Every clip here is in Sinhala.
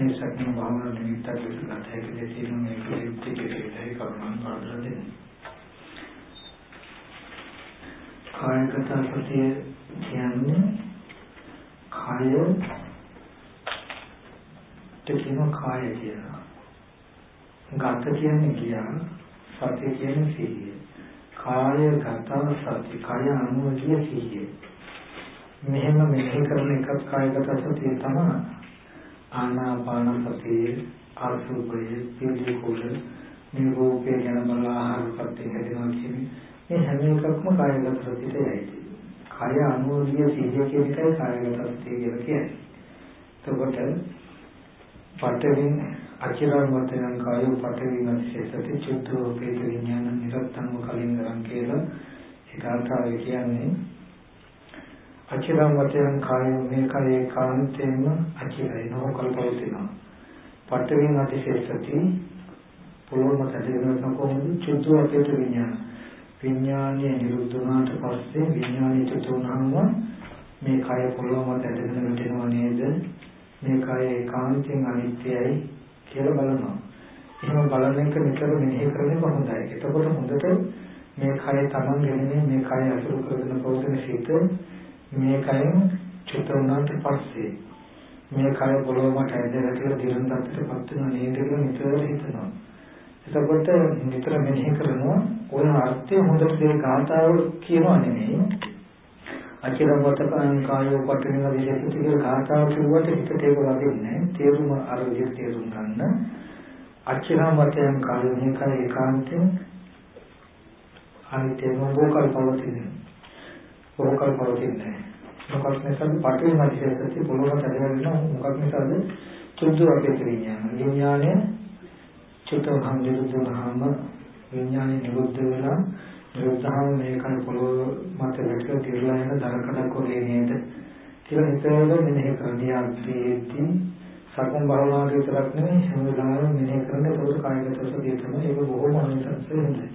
ඒ සත්‍ය භාවනා නිමිත්තක් විතරක් හැකේ තේරුම් මේක දෙකේදී කරුණාන් පාදලා දෙන්න. කායගත සතිය කියන්නේ කාය දෙකම කාය කියලා. ගත කියන්නේ ගියා සතිය කියන්නේ සිහිය. කාය ගත සති කාය අනුවගේ සිහිය. මෙහෙම මෙහෙ කරන එකක් කායගත සතිය තමයි ආනාපානසතිය ආසුබය පිළිකුල නිරූපේ ගැන බලලා ආහාරපත් හදනවා කියන්නේ මේ හැම එකක්ම කායගත සතියයි. කාය අනුෝධිය සිහිය කියන එකයි කායගත සතිය කියලා කියන්නේ. එතකොට පඨවින් අචිරන් වතනං කායෝ පඨවින් අතිශේෂති චුද්ධෝ පේත විඥාන නිරත්තං කලින්දරං කියලා ඒකාකාරය කියන්නේ අචිරං වතයන් කායෝ මේ කයේ කාන්තේම අචිරයි නොකල්පවතිනවා. පඨවින් අධිශේෂති පුලෝම තදිරන කොමුදු චුතු අචේත විඥාන. විඥානයේ නිරුද්ධ වුණාට පස්සේ විඥානයේ චුතු වුණාම මේ කය පුලෝම තදිරන වෙනවා නේද? මේ කය ඒකාන්තයෙන් අනිත්‍යයි කියලා බලනවා. එහෙම බලන එක නිතර මෙහෙ කරන්නේ කොහොමදයි? එතකොට හොඳට මේ කය තමන් ගැන මේ කය අතුරු කරගෙන පවතින සිත මේ කයෙන් චුත වුණාට පස්සේ මේ කය පොළොවට ඇදලා කියලා දිරන් තත්ත්වයටපත් වෙන නේද කියලා නිතර හිතනවා. එතකොට නිතර මෙනෙහි කරනවා ඔය අර්ථය හොඳට දේ කාන්තාව කියනවා නෙමෙයි. අචිරවතකන් කායෝ පටින විදිහට කියලා කාන්තාව කියුවට හිතට ඒක වදින්නේ තේරුම අර විදිහට තේරුම් ගන්න. අචිරවතයන් කායෝ මේක ඒකාන්තයෙන් අනිත්‍යම බෝකල් පවතිනවා. රෝකල් පවතින්නේ මොකක් නිසාද? පටේ මැදිහත්ති පොළොව තදවෙන්න මොකක් නිසාද? චුද්ධ අපේත විඥාන. විඥානය චුතහම් නිරුද්ධහම විඥානය නිරුද්ධ වෙලා නිරුද්ධහම මේකන පොළොව මත වැටලා තිරලා යන දරකඩක් වගේ නේද? කියලා හිතවල මෙනෙහි කරන්නේ අන්තිේදී සක්මන් භාවනාවේ විතරක් නෙමෙයි හැම වෙලාවෙම මෙනෙහි කරන පොදු කායගත සතිය තමයි ඒක බොහොම අනිසංසෙන්නේ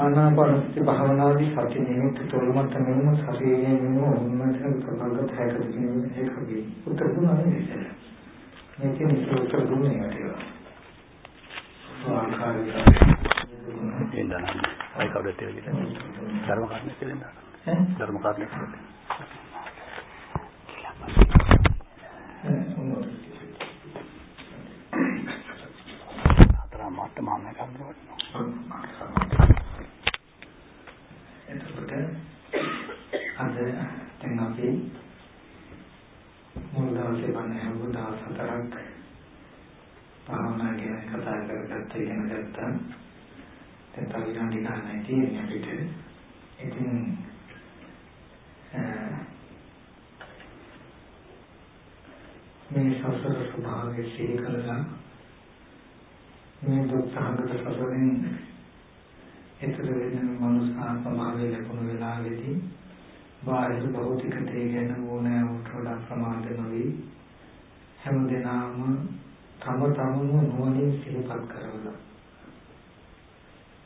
ආනාපානසති භාවනාවේ සති නිමිති තොල්මත් නෙමෙයි ශරීරයේ නෙමෙයි උන්මතන ප්‍රබංගත හැකදී නෙමෙයි ඒකගේ උත්තර දුන්නානේ ඉතින් මේකේ නිසි උත්තර දුන්නේ නැටේවා. ස්වාකාරික ඉන්දන අය කවුද තේරෙන්නේ ධර්ම කාරණේ කියලා ඈ ධර්ම කාරණේ කියලා අතර මාත් මාන්නේ කරනවා අද දැන් අපි මුල් දවසේ වන හැම දවස් හතරක් භාවනා ගැන කතා කරගත්ත ඉගෙන ගත්තා. දැන් තව විනාඩි ගානක් තියෙනවා අපිට. ඉතින් මේ සසර ස්වභාවය සිහි කරලා මේ දුක් සහගත සසරෙන් එතර වෙන මනුස්ස ආත්මභාවය ලැබුණු වෙලාවේදී බාහිර භෞතික දේ ගැන ඕනෑමට වඩා ප්‍රමාද නොවේ. හැම දිනම තම තමම නුවණින් සිහිපත් කරනවා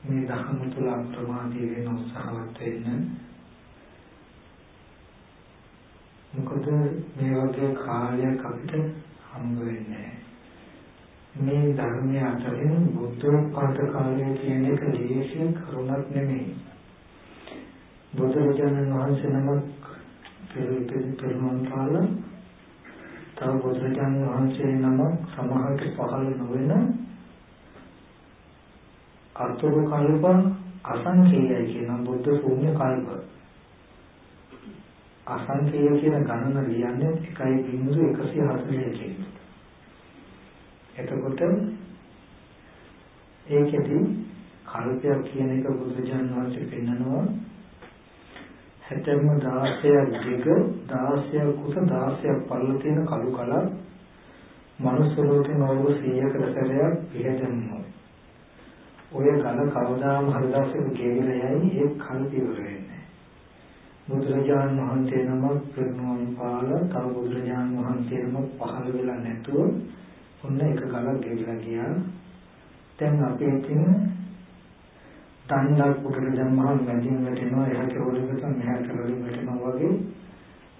මේ ධර්ම තුල අප්‍රමාදී වෙන උත්සාහවත් වෙන්න. මොකද මේ වගේ කාලයක් අපිට හම්බ වෙන්නේ මේ ධර්මයේ අතරින් බුද්ධෝත්පාද කාලය කියන එක දේශය කරුණක් නෙමෙයි. බුදුරජාණන් වහන්සේ නමක් පෙරමන් කාල තව බුදුරජාණන් වහන්සේ නමක් සමහරට පහළ නොවන අතුරු කල්ප අසංකේයයි කියන බුද්ධ ශූන්‍ය කල්ප. අසංකේය කියන ගණන ලියන්නේ 1.140 කියන එතකොට ඒකෙදී කල්පයක් කියන එක බුදුරජාණන් වහන්සේ පෙන්නනවා. හැතැම්ම 16ක් දිග 16ක් කුස 16ක් පළල තියෙන කළු කලක් මනුස්ස ලෝකේ නෝරු 100කට සැරයක් පිළිදෙනවා. ඔය ඝන කවදාම හරි දවසක ගෙවිලා යයි ඒ කල්ප ඉවර වෙන්නේ. බුදුරජාණන් වහන්සේ නමක් පිරිනුවම් පාලා තව බුදුරජාණන් වහන්සේ නමක් පහළ වෙලා නැතුව ඔන්න එක ගලක් ගෙවිලා ගියා. දැන් අපි ඉතින් තණ්හක් උඩට දැම්මහම මැදින් වැටෙනවා එහාට රෝලකට මෙහාට රෝලෙ වැටෙනවා වගේ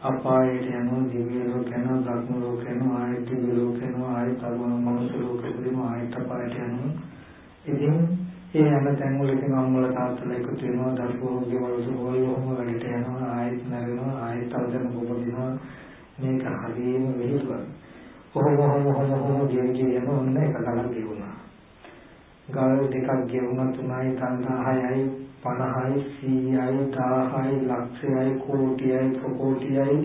අපායට යනවා දිව්‍ය ලෝක යනවා බ්‍රහ්ම ලෝක යනවා ආයත දිව්‍ය ලෝක යනවා ආයත මනුෂ්‍ය ලෝක උපදිනවා ආයත අපායට යනවා. ඉතින් ඒ යන තැන් වල ඉතින් අම්මලා තාත්තලා එකතු වෙනවා දරුවෝ ගෙවල් සුවල් ඔහොම වැඩට යනවා ආයත නැරෙනවා ආයත අවදන උපදිනවා මේක හරියම වෙහෙතුවක් කොහොම කොහොම කොහොම ගෙවි යන ඔන්න එක කලක් ගෙවුණා. ගල් දෙකක් ගෙවුණා 3යි 36යි 50යි 100යි 1000යි ලක්ෂයයි කෝටියයි ප්‍රකෝටියයි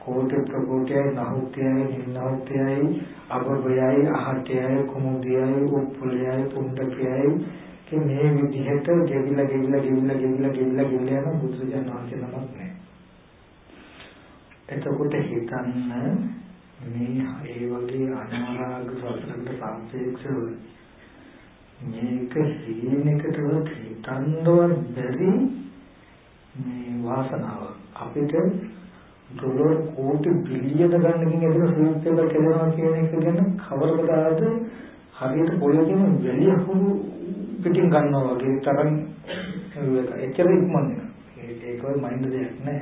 කෝටි ප්‍රකෝටියයි නහුත්‍යයි නින්නහුත්‍යයි අබබයයි අහටයයි කුමුදියයි උප්පුලයයි පුණ්ඩකයයි કે මේ විදිහට ගෙවිලා ගෙවිලා ගෙවිලා ගෙවිලා ගෙවිලා ගෙවිලා යන බුදුසසුන වහන්සේ නමක් නෑ එතකොට හිතන්න මේ ඒ වගේ අනාරාග සතරකට සාපේක්ෂව මේක සීනකටවත් හිතන්නවත් බැරි මේ වාසනාව අපිට ඩොලර් කෝටි බිලියන ගණනකින් එතන සූප් එක කෙලනවා කියන එක ගැන කවරකටද හරියට පොළොකින් වැලිය හුරු පිටින් ගන්නවා වගේ තරම් එච්චර ඉක්මන ඒක ඔය මයින්ඩ් දෙයක් නෑ.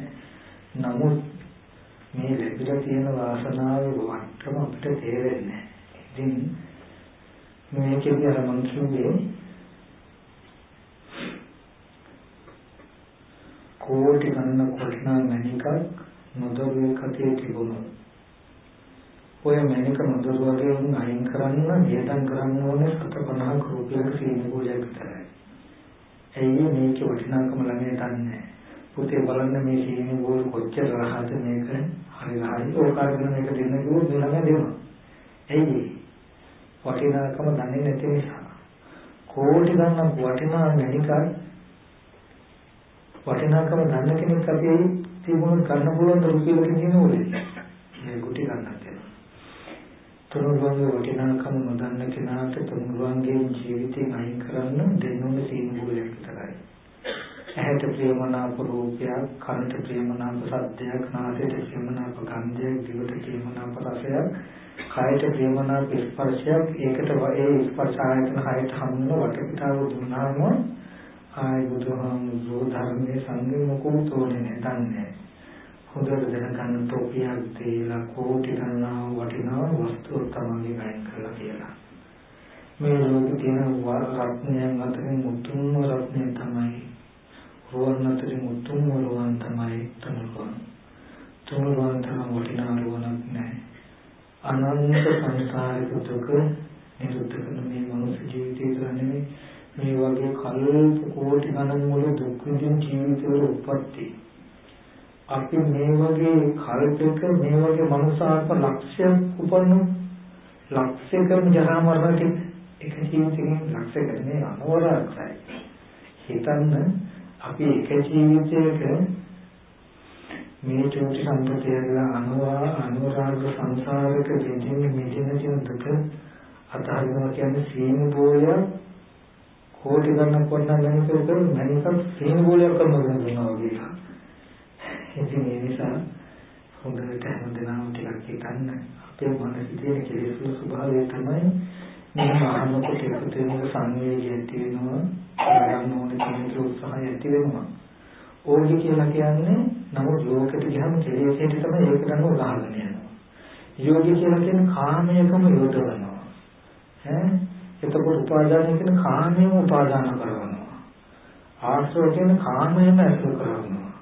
නමුත් මේ ලැබිලා තියෙන වාසනාවේ වට්ටම අපිට තේරෙන්නේ නෑ. ඉතින් මේකේදී අර මං කිව්වේ කෝටි ගණන කොටනා මණිකක් නොදරුවේ කතේ තිබුණා. ඔය මණික නොදරුවගෙන් අයින් කරන්න වියදම් කරන්න ඕනේ 750 රුපියල් සීනිකෝලයක් විතරයි. ඇයි මේකේ වටිනාකම ළඟේ දන්නේ පුතේ බලන්න මේ සීනිකෝල් කොච්චර රහද මේක හරි හරි ඕකාගෙන මේක දෙන්න කිව්වොත් මේ ළඟ දෙනවා. ඇයි වටිනාකම දන්නේ නැති නිසා. කෝටි ගණන් වටිනා මණිකක් වටිනාකම දන්න කෙනෙක් අපි තිබුණොත් ගන්න පුළුවන් රුපියලකින් කියන ඕනේ මේ කුටි ගන්නත් වෙනවා තුනුරුවන්ගේ වටිනාකම නොදන්න කෙනාට තුනුරුවන්ගේ ජීවිතේ අයින් කරන්න දෙන්නොන සීනුගුලයක් විතරයි. ඇහැට ප්‍රියමනාප රූපයක් කනට ප්‍රියමනාප සද්දයක් නාසයට ප්‍රියමනාප ගන්ධයක් දිවට ප්‍රියමනාප රසයක් කායට ප්‍රේමනාප ස්පර්ශයක්. ඒකට ඒ ස්පර්ශ ආයතන හයට හමුන වටපිටාව දුන්නාම ආයි බුදුහාමුදුරුවෝ ධර්මයේ සංගේ මොකෝ තෝරන්නේ දන්නේ හොඳට දැනගන්න තෝපියක් දීලා කෝටි ගණනාව වටිනා වස්තු තමයි ගයින් කරලා කියලා. මේ ලෝකේ තියෙන රත්නයන් අතරින් මුතුන්ම රත්නය තමයි රුවන් අතරින් මුතුන්ම රුවන් තමයි තුනුරුවන් තුනුරුවන් තරම් වටිනා රුවනක් නැහැ. අනන්ත සංසාරික දුක නිරුද්ධ කරන මේ මනුස්ස ජීවිතය ගන්නේ මේ වගේ කල්ප කෝටි ගණන් වල දුක් විඳින ජීවිතවල උප්පත්ති. අපි මේ වගේ කල්පයක මේ වගේ මනුසාර්ථ ලක්ෂයක් උපන්න ලක්ෂයකම ජරා මරණ එක ජීවිතකින් ලක්ෂයකට මේ අනවරක්යි හිතන්න අපි එක ජීවිතයක මේ චෝටි සම්පතයලා අනුවා අනුරාග සංසාරක දෙදින මෙදින කියන දුක අතහරිනවා කියන්නේ සීන බෝය කෝටි ගණන් පොන්න මනිකක මනිකක් සීන බෝලයක් කරනවා වගේ. ඉතින් ඒ නිසා හොඳට හැමදෙනාම ටිකක් හිතන්න අපේ මනසේ තියෙන කෙලෙස් ස්වභාවය තමයි මේ මහානකොට එකතු වෙන සංවේගය ඇති වෙනවා ගන්න ඕනේ කියන උත්සාහය ඇති වෙනවා ඕගි කියලා කියන්නේ නමුත් ලෝකෙට ගියම කෙලෙසේට තමයි ඒකට අනුව ගහගෙන යනවා. යෝගි කියලා කියන්නේ කාමයකම යොදවනවා. ඈ එතකොට උපාදානය කියන කාමයම උපාදාන කරනවා. ආශ්‍රව කියන කාමයම ඇසුරු කරනවා.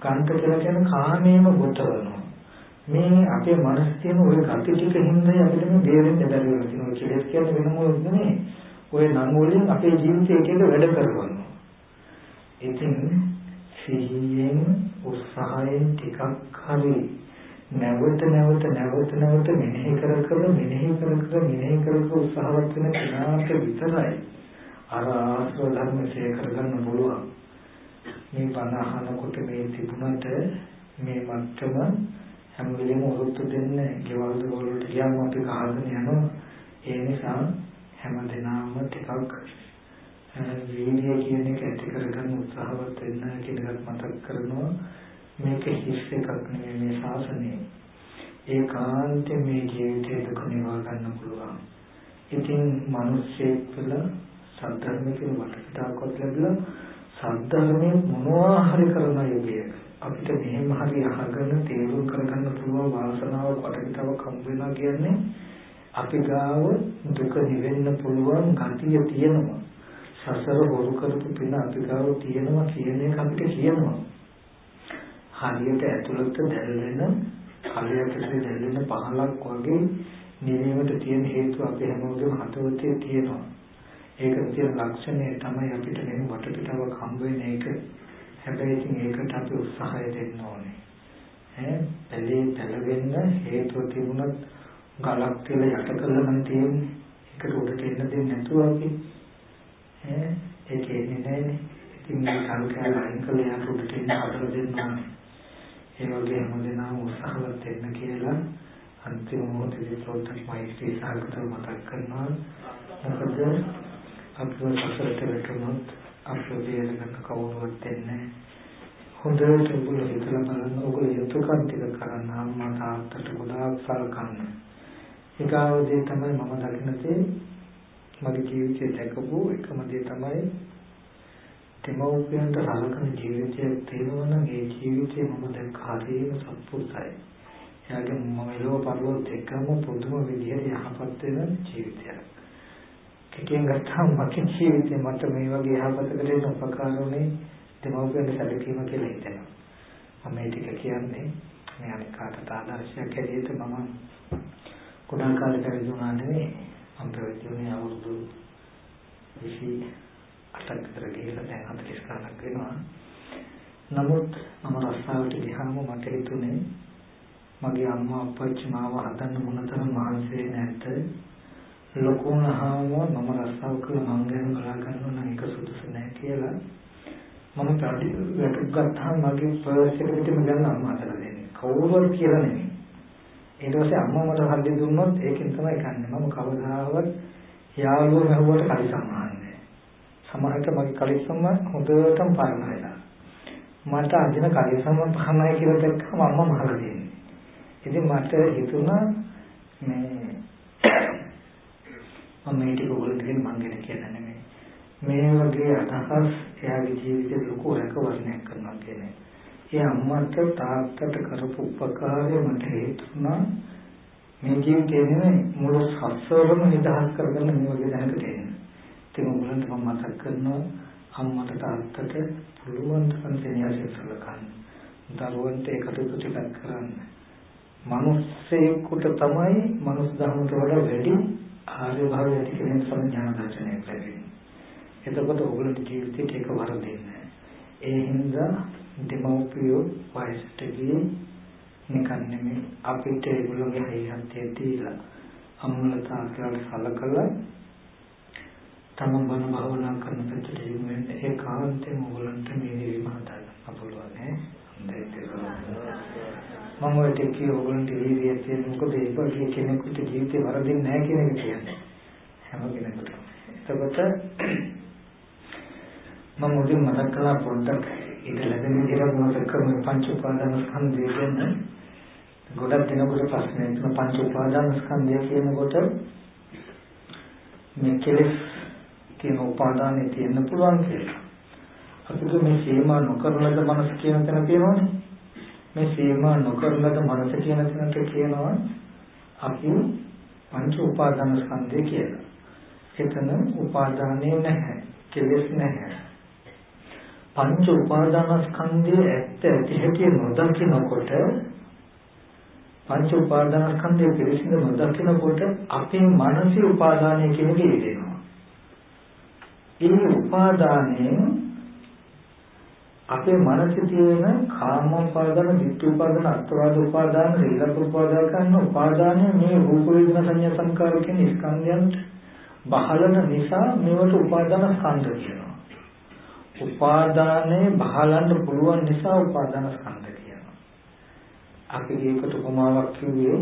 කාන්ත කියලා කියන්නේ කාමයම ගොතවනවා. මේ අපේ මනස තියෙන ওই gati ටික හින්දා අපිට මේ බේරෙන්න බැරි වෙනවා. කෙලෙස් කියන්නේ වෙන මොකද නෙමෙයි. ওই නම් වලින් අපේ ජීවිතේ එක එක වැඩ කරනවා. ඉතින් සිහියෙන් උත්සාහයෙන් ටිකක් හරි නැවත නැවත නැවත නැවත මෙනෙහි කර කර මෙනෙහි කර කර මෙනෙහි කර කර උත්සාහවත් වෙන කෙනාට විතරයි අර ආශ්‍රව ධර්ම ශේ කරගන්න පුළුවන්. මේ බණ අහනකොට මේ තිබුණට මේ මත්තම හැම වෙලෙම උරුත්තු දෙන්නේ ගෙවල් වලට ගියාම අපි කහගෙන යනවා. ඒ නිසා හැම දිනම ටිකක් වීර්යය කියන එක ඇති කරගන්න උත්සාහවත් වෙන්න කියන එකත් මතක් කරනවා. මේක හිස් එකක් නෙමෙයි මේ ශාසනය. ඒකාන්තයෙන් මේ ජීවිතේ දුක නිවා ගන්න පුළුවන්. ඉතින් මිනිස්සෙක් තුළ සද්ධර්ම කියන වටපිටාවක්වත් ලැබිලා සද්ධර්මයේ මොනවා හරි කරන යුගයක අපිට මෙහෙම හරි අහගෙන තේරුම් කරගන්න පුළුවන් වාසනාවක් වටපිටාවක් හම්බ වෙනවා කියන්නේ අපි ගාව දුක නිවෙන්න පුළුවන් ගතිය තියෙනවා සසර බොරු කරපු පින අපි ගාව තියෙනවා කියන එක අපිට කියනවා. හරියට ඇතුළත දැල්වෙන කලයකට දැල්වෙන පහලක් වගේ නිවීමට තියෙන හේතුව අපේ හැමෝගෙම හදවතේ තියෙනවා. ඒකට තියෙන ලක්ෂණය තමයි අපිට මේ වටපිටාවක් හම්බ වෙන එක. හැබැයි ඉතින් ඒකට අපි උත්සාහය දෙන්න ඕනේ. ඈ පැලේ පැලවෙන්න හේතුව තිබුණත් ගලක් කියලා යට කළා නම් තියෙන්නේ. ඒකට උඩට එන්න දෙන්නේ නැතුව අපි ඈ ඒක එන්නේ නැහැනේ. ඉතින් මේ සංකල්ප අයින් කළේ යට උඩට එන්න හදලා දෙන්න ඕනේ. ඒ වගේ හැමදේම උත්සාහවත් වෙන්න කියලා අන්තිම මොහොතේදී ප්‍රොටක් මෛත්‍රී සාගතව මතක් කරනවා. මොකද අපේ සසරට වැටුණොත් අපේ දේහකට කවුරුවත් දෙන්නේ හොඳට ඔයගොල්ලෝ හිතලා බලන්න ඔයගොල්ලෝ යුතුයකම් ටික කරන්න අම්මා තාත්තට ගොඩාක් සලකන්න. ඒකාවදී තමයි මම දකින්නේ මගේ ජීවිතයේ දැකපු එකම දේ තමයි දෙමව්පියන්ට සලකන ජීවිතයක් තියෙනවා නම් ඒ ජීවිතේ මම දැක්ක හරියම සත්පුරුසයි. එයාගේ මම එළව පරිවර්ත එකම පුදුම විදිහට යහපත් වෙන ජීවිතයක්. කෙටියෙන් ගත්තාම මගේ ජීවිතේ මට මේ වගේ යහපතකට එන උපකාරුනේ දෙමව්පියන්ට සැලකීම කියලා හිතෙනවා. මම මේ ටික කියන්නේ මේ අනිත් කාටට ආදර්ශයක් හැටියට මම කුඩා කාලේ පැවිදුණා නෙවෙයි මම පැවිදිුනේ අවුරුදු 28ක් විතර ගිහිල්ලා දැන් 40 ගණක් වෙනවා. නමුත් මම රස්සාවට ගියාම මට හිතුනේ මගේ අම්මා අප්පච්චි මාව හදන්න මොනතරම් මහන්සි නැද්ද ලොකු වුණාම මම රස්සාව කළා මං ගැන බලා ගන්නවා නම් ඒක සුදුසු නෑ කියලා මම පැටි වැටුප් ගත්තාම මගේ පර්ස් එක පිටින්ම ගන්න අම්මා අතට දෙන්නේ කවුරුවත් කියලා නෙමෙයි ඊට පස්සේ අම්මා මට හල්ලි දුන්නොත් ඒකෙන් තමයි කන්නේ. මම කවදාවත් යාළුවෝ මහුවට කලිසම් ආන්නේ. සමහරට මගේ කලිසම හොඳටම පරණයිලා. මට අදින කලිසම පරණයි කියලා දැක්කම අම්මා මහල දෙන්නේ. ඉතින් මට හිතුණා මේ මම මේ ටික ඔයගොල්ලෝ කියන මං ගැන කියන්නේ නෙමෙයි. මේ වගේ අදහස් එයාගේ ජීවිතේ ලොකු රැකවරණයක් කරනවා කියන්නේ. ඒ අම්මට තාත්තට කරපු උපකාරය මට හේතුණා මේ ජීවිතේ නෙමෙයි මුළු සසරම නිදහස් කරගන්න මේ වගේ දැනකට එන්න. ඉතින් උගලන්ට මම මතක් කරනවා අම්මට තාත්තට පුළුවන් තරම් සෙනෙහසින් සලකන්න. දරුවන්ට ඒකට ටිකක් කරන්න. මිනිස්සෙකුට තමයි මනුස්ස ධර්මයට වඩා වැඩි ආර්ය භාවය ඇති කෙනෙක් සම්ඥාන දර්ශනයක් ලැබෙන්නේ. එතකොට ඔයගොල්ලෝ ජීවිතේට ඒක වරදින්නේ. ඒ හින්දා දෙමව්පියෝ වයසට ගියේ නිකන් නෙමෙයි අපිට ඒගොල්ලෝගේ හයිහත්ය දීලා අම්මලා තාත්තලාට සලකලා තමන් බණ භාවනා කරන පැත්තට යොමු වෙන්න ඒකාන්තයෙන් ඕගොල්ලන්ට මේ නිවීම හදාගන්න පුළුවන් නේ මම ඔය ටිකේ ඕගොල්ලන්ට වීර්යය තියෙන මොකද? ඒක වගේ කෙනෙකුට ජීවිතේ වරදින්නේ නැහැ කියන එක කියන්නේ. හැම කෙනෙකුටම. එතකොට මම මුලින් මතක් කළා පොඩ්ඩක් ඉඳ ලැබෙන විදිහට මොනවද කරන පංච උපාදාන ස්කන්ධය කියන්නේ ගොඩක් දෙනකොට ප්‍රශ්නේ තුන පංච උපාදාන ස්කන්ධය කියනකොට මේ කෙලෙස් කියන උපාදානෙ තියෙන්න පුළුවන් කියලා. අපිට මේ සීමා නොකරනද මනස කියන තැන තියෙනවනේ. මේ සීමා නොකරනද මනස කියන තැනට කියනවා අපි පංච උපාදාන ස්කන්ධය කියලා. එතන උපාදානෙ නැහැ. කෙලෙස් නැහැ. පංච උපාදානස්කන්ධයේ ඇත්ත ඇති හැටි නොදකිනකොට පංච උපාදානස්කන්ධයේ පිළිසිඳ නොදකිනකොට අපේ මානසික උපාදානය කියන එක ඉදෙනවා. ඒ උපාදානයෙන් අපේ මනසේ තියෙන කාම උපාදාන, ditthi උපාදාන, අත්වාද උපාදාන, රීලක උපාදාන කරන උපාදානය මේ රූප වේදනා සංඥා සංකාර කියන ස්කන්ධයන් බහලන නිසා මේවට උපාදාන ස්කන්ධ කියනවා. උපාදානේ බහලන්න පුළුවන් නිසා උපාදාන ස්කන්ධ කියනවා. අපි ඒකට උපමාවක් කිව්වේ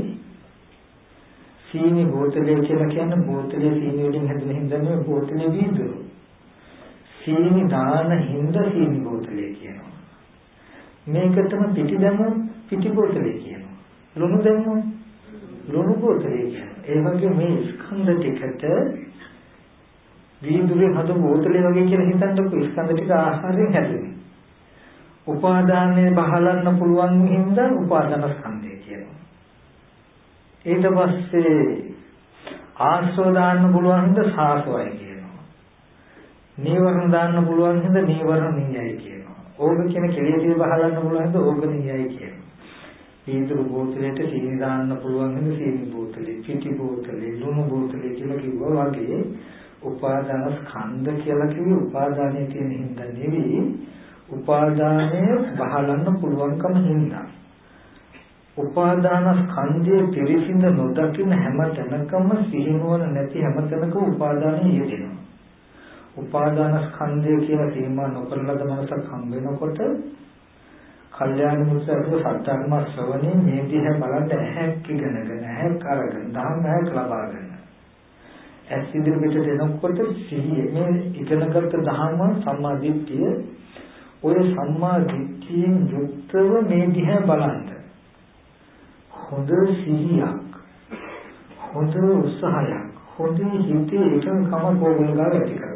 සීනි බෝතලය කියලා කියන්නේ බෝතලේ සීනි වලින් හැදෙන හින්දා මේ බෝතලේ වීදුරු. සීනි දාන හින්දා සීනි බෝතලේ කියනවා. මේකටම පිටි දැම්මොත් පිටි බෝතලේ කියනවා. ලුණු දැම්මොත් ලුණු බෝතලේ කියනවා. ඒ වගේ මේ ස්කන්ධ ටිකට වීදුරේ හදපු බෝතලේ වගේ කියලා හිතන්නකො ස්කන්ධ ටික ආහාරයෙන් හැදෙන්නේ. උපාදානයේ බහලන්න පුළුවන් හින්දා උපාදාන ස්කන්ධය කියනවා. ඊට පස්සේ ආශ්‍රව දාන්න පුළුවන් හින්දා සාසවයි කියනවා. නීවරණ දාන්න පුළුවන් හින්දා නීවරණ නියයි කියනවා. ඕග කියන කෙලෙසිය බහලන්න පුළුවන් හින්දා ඕග නියයි කියනවා. වීදුරු බෝතලයට සීනි දාන්න පුළුවන් හින්දා සීනි බෝතලේ, පිටි බෝතලේ, ලුණු බෝතලේ කියලා කිව්වා වගේ උපාදාන ස්කන්ධ කියලා කිව්වේ උපාදානයේ තියෙන හින්දා නෙවෙයි උපාදානය බහලන්න පුළුවන්කම හින්දා උපාදාන ස්කන්ධයේ පිරිසිඳ නොදකින හැම තැනකම සිහිනුවන නැති හැම තැනකම උපාදානය යෙදෙනවා උපාදාන ස්කන්ධය කියලා තේමා නොකරලද මනසක් හම්බ වෙනකොට කල්යාණ මිත්‍රව සත්‍යර්ම ශ්‍රවණේ මේ දිහා බලන්න ඇහැක් ඉගෙනගෙන ඇහැක් අරගෙන දහම් ඇහැක් ලබාගෙන. ඇස් ඉදිරියට එනකොට සිහිය මේ ඉගෙනගත්ත ධර්ම සම්මා දිට්ඨිය ඔය සම්මා දිට්ඨියෙන් යුක්තව මේ දිහා බලන්න. හොඳ සිහියක් හොඳ උත්සාහයක් හොඳ හිතේ එකඟකම පොගලගාව ඇති කරගන්න ඕනේ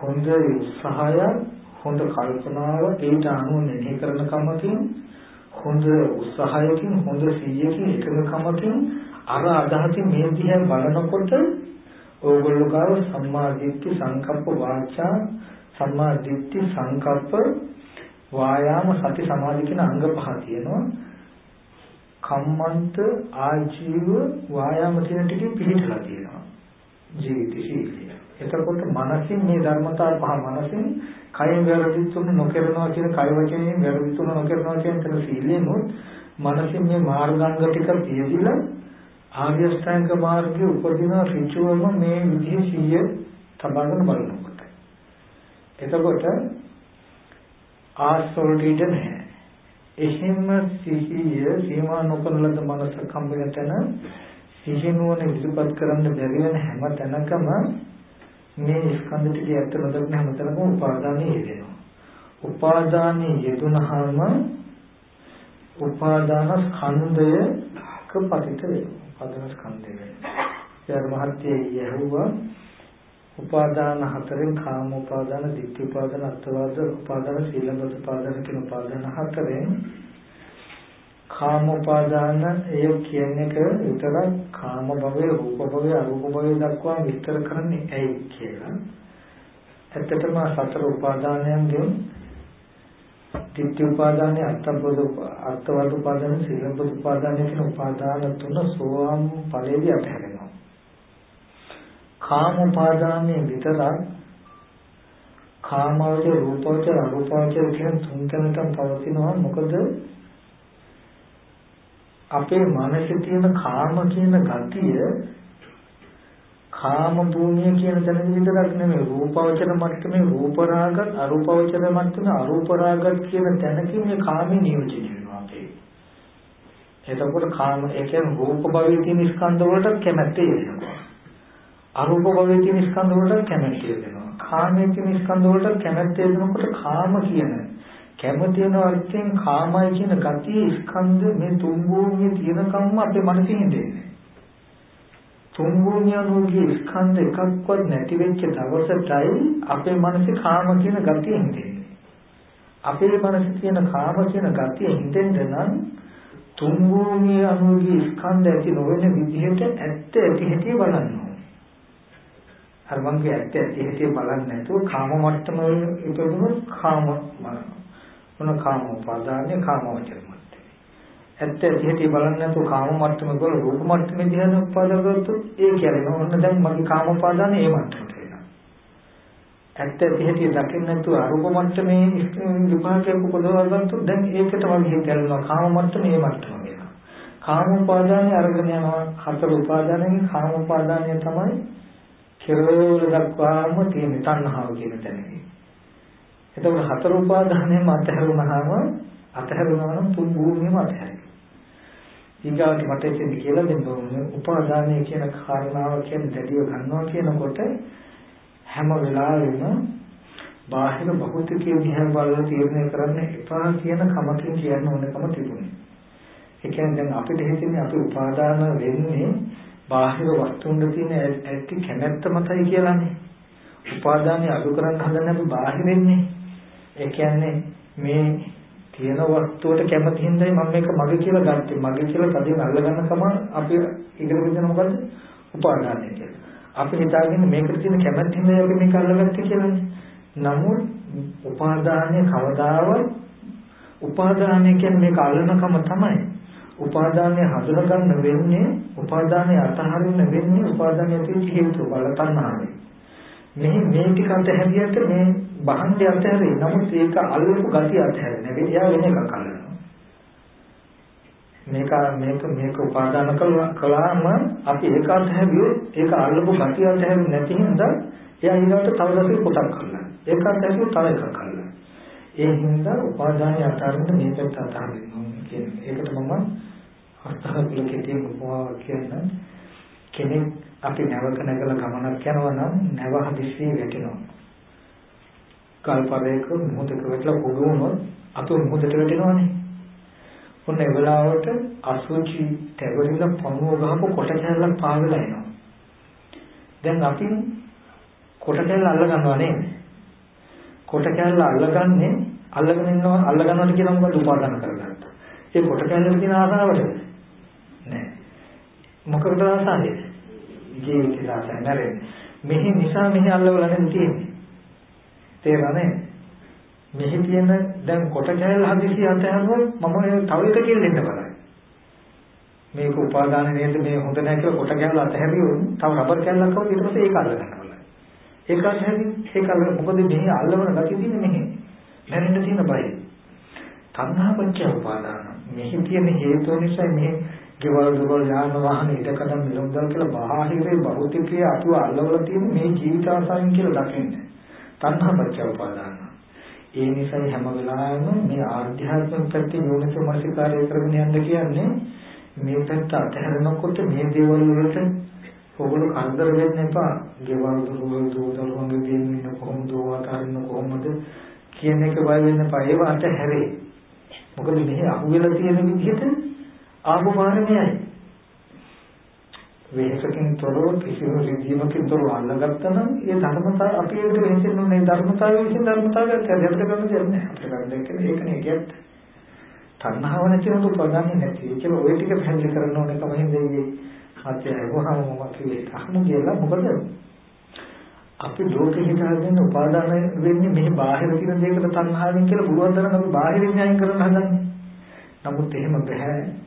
හොඳ උත්සාහයක් හොඳ කල්පනාව ඒට අනුව මෙහෙ කරන කමකින් හොඳ උත්සාහයකින් හොඳ සිහියකින් එකඟකමකින් අර අදහසින් මේ දිහා බලනකොට ඕගොල්ලෝ ගාව සම්මා දිට්ඨි සංකප්ප වාචා සම්මා දිට්ඨි සංකප්ප වායාම සති සමාධි කියන අංග පහ තියෙනවා. කම්මන්ත ආජීව වායාම කියන ටිකේ පිළිටලා තියෙනවා. ජීවිත ශීලය. එතකොට මනසින් මේ ධර්මතා පහ මනසින් කයෙන් වැරදි තුන නොකරනවා කියන කය වචනයෙන් වැරදි තුන නොකරනවා කියන තන සීලෙනොත් මනසින් මේ මාර්ගාංග ටික පිළිදිලා ආර්ය ශ්‍රැංග මාර්ගයේ උපදින ඍචුවම මේ විදිහේ සිය තබාගෙන බලනකොට. එතකොට ආස්වලට නැහැ. එහෙම සිහිය සීමා නොකරන ලද මනස කම්බෙන තැන සිහිනුවන ඉදිරිපත් කරන්න බැරි වෙන හැම තැනකම මේ ස්කන්ධ ටික ඇත්ත නොදන්න හැම තැනකම උපාදානය යෙදෙනවා. උපාදානය යෙදුනහම උපාදාන ස්කන්ධයක පතිත වෙනවා. උපාදාන ස්කන්ධය වෙන්නේ. ඊයර මහත්යේ යහුවා උපාදාන හතරෙන් කාම උපාදාන, ditthi උපාදාන, අත්වාද උපාදාන, සීලබ්බත උපාදාන කියන උපාදාන හතරෙන් කාම උපාදාන එය කියන එක විතරක් කාම භවයේ, රූප භවයේ, අරූප භවයේ දක්වා විස්තර කරන්නේ ඇයි කියලා. ඇත්තටම සතර උපාදානයන්ගෙන් ditthi උපාදානයේ අත්තබ්බද අත්තවද උපාදාන සීලබ්බ උපාදාන කියන උපාදාන තුන සෝවාන් ඵලයේදී අතහැරෙනවා. කාම උපාදානයේ විතරක් කාමවච රූපවච අරූපවච කියන තුන් තැනටම පවතිනවා මොකද අපේ මනසේ තියෙන කාම කියන ගතිය කාම භූමිය කියන තැන විතරක් නෙමෙයි රූපවචර මට්ටමේ රූප රාගත් අරූපවචර මට්ටමේ අරූප රාගත් කියන තැනකින් මේ කාමේ නියෝජනය වෙනවා අපේ. එතකොට කාම ඒ කියන්නේ රූප භවයේ තියෙන ස්කන්ධ වලට කැමැත්තේ වෙනවා. අරූප භවයේ තියෙන ස්කන්ධ වලට කැමැත්තේ වෙනවා. කාමයේ තියෙන ස්කන්ධ වලට කැමැත්තේ වෙනකොට කාම කියන කැමති වෙන අර්ථයෙන් කාමයි කියන ගතිය ස්කන්ධ මේ තුන් භූමියේ තියෙන කම්ම අපේ මනසින් හිතෙන්නේ. තුන් භූමියන්ගේ ස්කන්ධ එකක්වත් නැති වෙච්ච දවසටයි අපේ මනසේ කාම කියන ගතිය හිතෙන්නේ. අපේ මනසේ තියෙන කාම කියන ගතිය හිතෙන්න නම් තුන් භූමිය අනුගේ ස්කන්ධ ඇති නොවන විදිහට ඇත්ත ඇති හැටි බලන්න ඕනේ. අර මංගේ ඇත්ත ඇති හැටි බලන්නේ නැතුව කාම මට්ටම ඉපදුණු කාම මොන කාම උපාදානයේ කාම වචන ඇත්ත ඇහිටි බලන්නේ නැතුව කාම මට්ටම වල රූප මට්ටමේ ධ්‍යාන උපාදාන කරතොත් ඒ කියන්නේ ඕන්න දැන් මගේ කාම උපාදාන ඒ මට්ටමට එනවා. ඇත්ත ඇති හැටි දකින්න නැතුව අරූප මට්ටමේ විපාකයක් උපදවා ගන්නතු දැන් ඒකට වගේ හිතනවා කාම මට්ටමේ මට්ටම වෙනවා. කාම උපාදානය අරගෙන යනවා හතර උපාදානයෙන් කාම උපාදානය තමයි කෙරවල දක්වාම තියෙන තණ්හාව කියන තැනදී. එතකොට හතර උපාදානයම අතහැරුණාම අතහැරුණා නම් තුන් භූමියම අතහැරෙනවා. ඊගාට මට එතෙන් කියලා දෙන්න ඕනේ උපාදානය කියන කාරණාව කියන්නේ දැඩිව ගන්නවා කියනකොට හැම වෙලාවෙම බාහිර භෞතිකයේ දිහා බලලා තීරණය කරන්න එපා කියන කමකින් කියන්න ඕනකම තිබුණේ. ඒ කියන්නේ දැන් අපිට හිතෙන්නේ අපි උපාදාන වෙන්නේ බාහිර වස්තුන් තියෙන ඇති කැමැත්ත මතයි කියලානේ. උපාදානය අඩු කරන්න හදන්නේ අපි බාහිරින්නේ. ඒ කියන්නේ මේ තියෙන වස්තුවට කැමති හින්දායි මම මේක මගේ කියලා ගත්තේ. මගේ කියලා කදින් අල්ලගන්න කම අපි ඉගෙන ගන්න මොකද්ද? උපාදානය කියලා. අපි හිතාගෙන මේකට තියෙන කැමැත්ත හින්දායි අපි මේක අල්ලගත්තේ කියලානේ. නමුත් උපාදානය කවදාවත් උපාදානය කියන්නේ මේක අල්ලනකම තමයි. උපාදානය හඳුනගන්න වෙන්නේ උපාදානය අතහරින්න වෙන්නේ උපාදානය තියෙන හේතු බල තණ්හාවයි. මේ මේ ටික අතහැරියට මේ බහන්ඩේ අතහැරේ. නමුත් ඒක අල්ලපු ගතිය අතහැරෙන්නේ. වෙන එයා වෙන එකක් අල්ලනවා. මේක මේක මේක උපාදාන කළාම අපි ඒක අතහැරියොත් ඒක අල්ලපු ගතිය අතහැරෙන්නේ නැති හින්දා එයා ඊළඟට තව දවසක පොතක් කරනවා. ඒක අතහැරියොත් තව එකක් කරනවා. ඒ හින්දා උපාදානය අතහරින්න මේ පැත්ත අතහරින්න ඕනේ කියන ඒකට මම අර්ථකථන කෙටි උපමාවක් කියන්න කෙනෙක් අපි නැවක නැගලා ගමනක් යනවා නම් නැව හදිස්සියේ වැටෙනවා. කල්පරයක මොහොතක වැටලා කුඩු වුණොත් අතු මොහොතට වැටෙනවනේ. ඔන්න ඒ වෙලාවට අසුචි තැවරිලා පණුව ගහපු කොට කැල්ලක් පාවෙලා එනවා. දැන් අපි කොට කැල්ල අල්ල ගන්නවා නේද? කොට කැල්ල අල්ලගන්නේ අල්ලගෙන ඉන්නවා අල්ල ගන්නවට කියලා මොකද උපාදාන කරගත්තා. ඒ කොට කැල්ලට තියෙන ආසාවද? නෑ. මොකටද ආසාවේ? ජීවිතය ආසාව නැරෙන්නේ. මෙහි නිසා මෙහි අල්ලවලා නැති තියෙන්නේ. තේරෙනවද? මෙහි තියෙන දැන් කොට කැලල හදිසි අතහැරුවොත් මම තව එක කියලා දෙන්න බලයි. මේක උපාදාන නේද මේ හොඳ නැහැ කියලා කොට කැලල අතහැරියොත් තව රබර් කැලලක් වගේ ඊට පස්සේ ඒක අල්ල ගන්න බලයි. ඒක අතහැරි ඒක අල්ල මොකද මෙහි අල්ලවන ගතිය තියෙන්නේ මෙහි. මැරෙන්න තියෙන බය. තණ්හා පංච උපාදාන. මෙහි තියෙන හේතුව නිසා මෙහි ගෙවල් දොරවල් යාන වාහන ඉදකඩම් මිලමුදල් කියලා බාහිරේ භෞතිකයේ අතුව අල්ලවලා තියෙන මේ ජීවිත ආසාවෙන් කියලා දකින්නේ. තණ්හා පත්‍ය උපාදාන. ඒ නිසා හැම වෙලාවෙම මේ ආධ්‍යාත්මික පැත්තේ යෝනිසෝ මනසිකාරය කරගෙන යන්න කියන්නේ මේ පැත්ත අතහැරනකොට මේ දේවල් වලට ඔගොල්ලෝ කරදර වෙන්න එපා. ගෙවල් දොරවල් දෝදරුවන්ගේ දෙන්න ඉන්න කොහොමද වාතාවරණ කොහොමද කියන එක බය වෙන්න එපා. ඒව අතහැරේ. මොකද මෙහි අහුවෙලා තියෙන විදිහට ආපු මාර්ගයයි. වෙහසකින් තොරව කිසිම රිදීමකින් තොරව අල්ලගත්තා නම් ඒ ධර්මතාවය අපි ඒක වෙහෙසෙන්න ඕනේ ධර්මතාවය විසින් ධර්මතාවයක් හැදෙන්න ගන්න දෙයක් නෑ. අපිට ගන්න දෙයක් නේ. ඒකනේ කියත් තණ්හාව නැති වුණු ප්‍රඥාන්නේ නැති. ඒක ඔය ටික පැහැදිලි කරන්න ඕනේ තමයි දෙන්නේ හත්යයි වහම මම කිව්වේ. අහමු කියලා මොකද? අපි ලෝකෙ හිතාගෙන උපාදාන වෙන්නේ මේ බාහිර තියෙන දෙයකට තණ්හාවෙන් කියලා පුළුවන් තරම් අපි බාහිරින් ඥාන කරන්න හදන්නේ. නමුත් එහෙම බෑ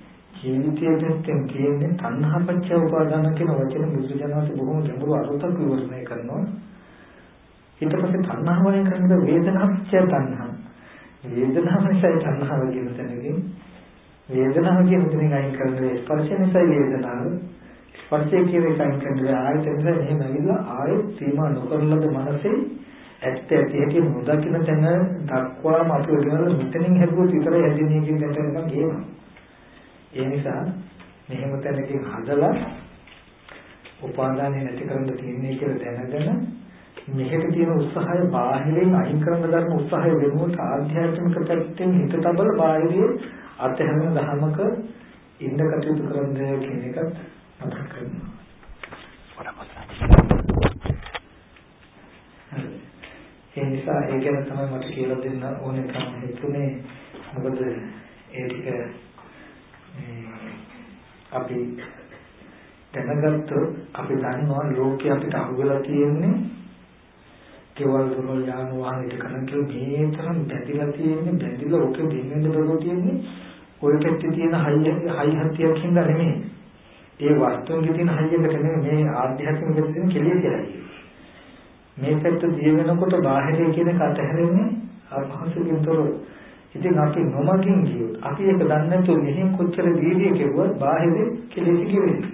ජීවිතයේ දෙයෙන් කියන්නේ තණ්හාපච්චය උපාදාන කියන වචන බුදුජානක බොහොම ගැඹුරු අර්ථයක් විවරණය කරනවා. ඊට පස්සේ තණ්හාවෙන් කරන වේදනාපච්චය තණ්හා. වේදනාව නිසා තණ්හාව කියන තැනකින් වේදනාව කියන තැනින් අයින් කරන්නේ ස්පර්ශ නිසා වේදනාව. ස්පර්ශය කියන එක අයින් කරන්නේ ආයතන නිසා එහෙම ඇවිල්ලා ආයෙත් සීමා නොකරලද මනසේ ඇත්ත ඇති හැටි නොදකින්න තැන දක්වාම අපි ඔයගොල්ලෝ මෙතනින් හැදුවොත් විතරයි හැදෙන්නේ කියන තැනට නිකන් ගේනවා. ඒ නිසා මෙහෙම තැනකින් හදලා උපාදානය නැති කරන්න තියෙන්නේ කියලා දැනගෙන මෙහෙට තියෙන උත්සාහය බාහිරින් අයින් කරන්න ගන්න උත්සාහය වෙනුවට ආධ්‍යාත්මික පැත්තෙන් හිත තබල බාහිරියේ අත්හැරෙන ධර්මක ඉන්න කටයුතු කරන්න කියන එකත් මතක් කරනවා. ඒ නිසා ඒ ගැන තමයි මට කියලා දෙන්න ඕනේ කම හිතුනේ මොකද ඒ ටික අපි දැනගත්තොත් අපි දන්නවා ලෝකේ අපිට අහුවෙලා තියෙන්නේ කෙවල් දොරල් යාන වාහන ඉද කරන කියලා මේ තරම් බැඳිලා තියෙන්නේ බැඳිලා ඔකේ දෙන්නේ බරෝ තියෙන්නේ ඔය පැත්තේ තියෙන හයි හයි හත්තියක් හින්දා නෙමෙයි ඒ වස්තුන්ගේ තියෙන හයියකට නෙමෙයි මේ ආධ්‍යාත්මික තියෙන කෙලිය කියලා මේ පැත්ත දිය වෙනකොට බාහිරය කියන එක අතහැරෙන්නේ අපහසුකින් තොරව. ඉතින් අපි නොමගින් ගියොත් අපි ඒක දන්නේ නැතුව මෙහෙන් කොච්චර දීර්ය කෙරුවත් බාහිර කෙලෙසි කෙරෙන්නේ.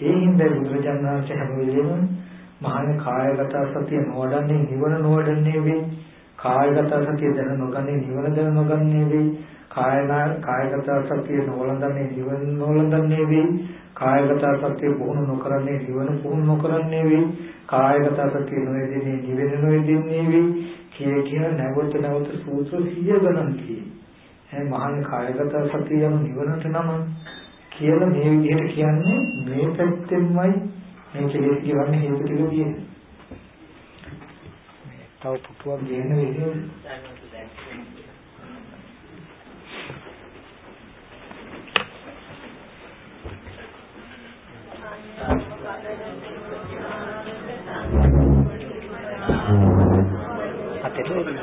ඒ හින්දා බුදුරජාණන් වහන්සේ හැම වෙලේම මහාන කායගත සතිය නොවඩන්නේ නිවන නොවඩන්නේ වෙයි. කායගත සතිය දැන නොගන්නේ නිවන දැන නොගන්නේ වෙයි. කායනා කායගත සතිය නොවලඳන්නේ නිවන නොවලඳන්නේ වෙයි. කායගත සතිය පුහුණු නොකරන්නේ නිවන පුහුණු නොකරන්නේ වෙයි. කායගත සතිය නොයෙදෙන්නේ නිවන නොයෙදෙන්නේ වෙයි. කිය කිය නැවත නැවත සූත්‍ර 100 ගණන් කියේ. ඒ මහාන කායගත සතිය යන නිවනට නම කියලා මේ විදිහට කියන්නේ මේ පැත්තෙන්මයි මේ කෙලෙස් කියවන්නේ හේතු ටික කියන්නේ. තව පුතුවක් ගේන විදිහ 给这个女